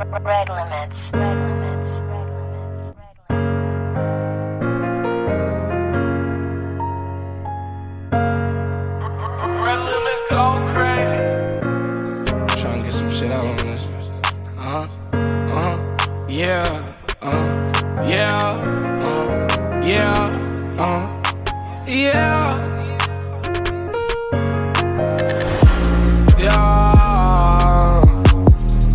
Red limits. Red limits. Go crazy. To get some shit out on this. Uh huh. Uh huh. Yeah. Uh. Yeah. Uh Yeah. Uh Yeah. Yeah.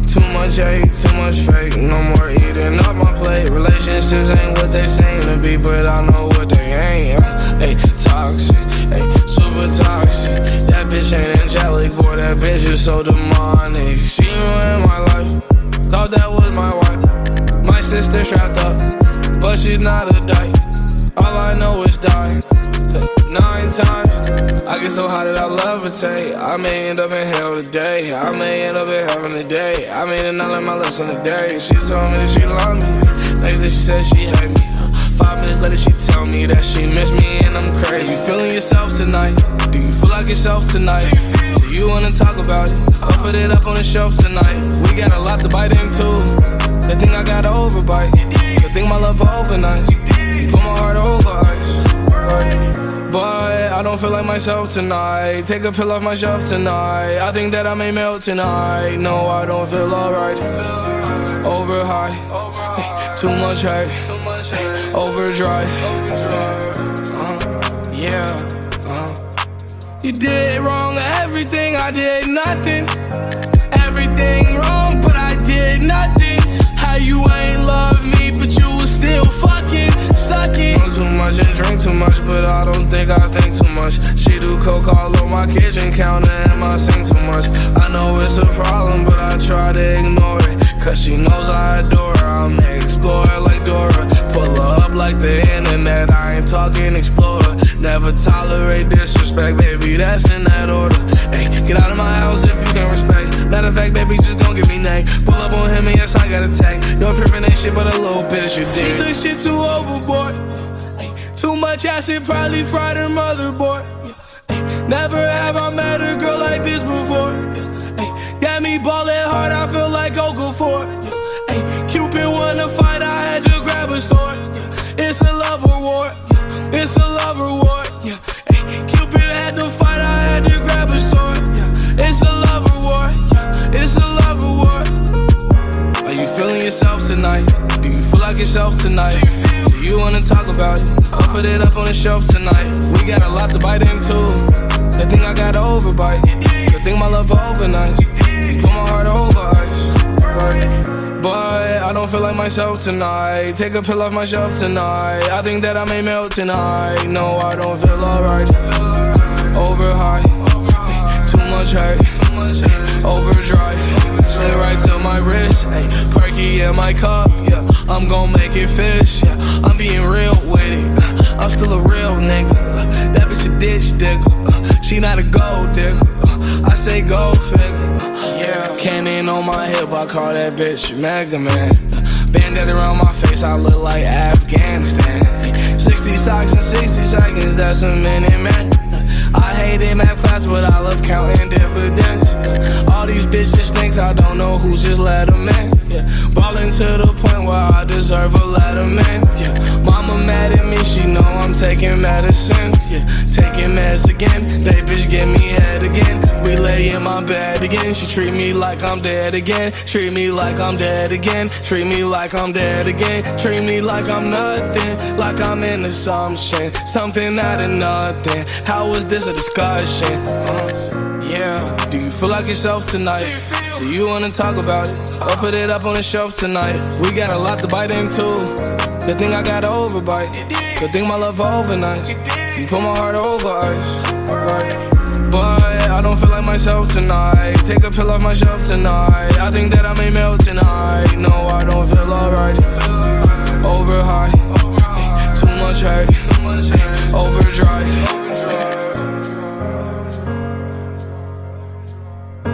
Too much too much fake. No more eating up my plate. Relationships ain't what they seem to be, but I know what they ain't. Hey, toxic, hey, super toxic. That bitch ain't angelic, boy. That bitch is so demonic. She ruined my life. Thought that was my wife. My sister strapped up, but she's not a dyke. All I know is die. Nine times, so high that I love levitate. I may end up in hell today. I may end up in heaven today. I may not learn my lesson today. She told me that she loved me. Next day she said she hate me. Five minutes later she tell me that she miss me and I'm crazy. Are You feeling yourself tonight? Do you feel like yourself tonight? Do you wanna talk about it? I'll put it up on the shelf tonight. We got a lot to bite into. The thing I got overbite. The thing my love overnight. Put my heart over ice. Don't feel like myself tonight. Take a pill off my shelf tonight. I think that I may melt tonight. No, I don't feel alright. Over high, too much hate, overdrive. Uh, yeah, uh. You did wrong, everything I did, nothing. Everything wrong, but I did nothing. Too much, but I don't think I think too much. She do coke all on my kitchen counter and my sing too much. I know it's a problem, but I try to ignore it. Cause she knows I adore her. I'm the explorer like Dora. Pull her up like the internet. I ain't talking explorer. Never tolerate disrespect, baby. That's in that order. Hey, get out of my house if you can respect. Matter of fact, baby, just gon' give me neck. Pull up on him and yes, I got a tag. Your pimpin' ain't shit, but a little bitch you did. She took shit too overboard. Too much acid probably fried her motherboard. Never have I met a girl like this before. Got me ballin' hard, I feel Do you feel like yourself tonight? Do you wanna talk about it? I'll put it up on the shelf tonight. We got a lot to bite into. The thing I got overbite. The thing my love overnight. Put my heart over ice. But I don't feel like myself tonight. Take a pill off my shelf tonight. I think that I may melt tonight. No, I don't feel alright. Over high. Too much hate. Overdrive. Slid right to my wrist. Ay, perky in my cup. I'm gon' make it fish. Yeah, I'm being real with it. Uh, I'm still a real nigga. Uh, That bitch a ditch digger. Uh, She not a gold digger. I say gold figure. Yeah, cannon on my hip. I call that bitch Mega Man. Bandana around my face. I look like Afghanistan. 60 socks in 60 seconds. That's a minute, man. I hated math class, but I love counting dividends. All these bitches snakes, I don't know who just let them in. To the point where I deserve a letterman. Yeah, mama mad at me, she know I'm taking medicine. Yeah, taking meds again. They bitch give me head again. We lay in my bed again. She treat me like I'm dead again. Treat me like I'm dead again. Treat me like I'm dead again. Treat me like I'm nothing. Like I'm an assumption. Something out of nothing. How is this a discussion? Uh, yeah. Do you feel like yourself tonight? Do you wanna talk about it? I'll put it up on the shelf tonight. We got a lot to bite into. The thing I got overbite. The thing my love overnight. You put my heart over ice. But I don't feel like myself tonight. Take a pill off my shelf tonight. I think that I may melt tonight. No, I don't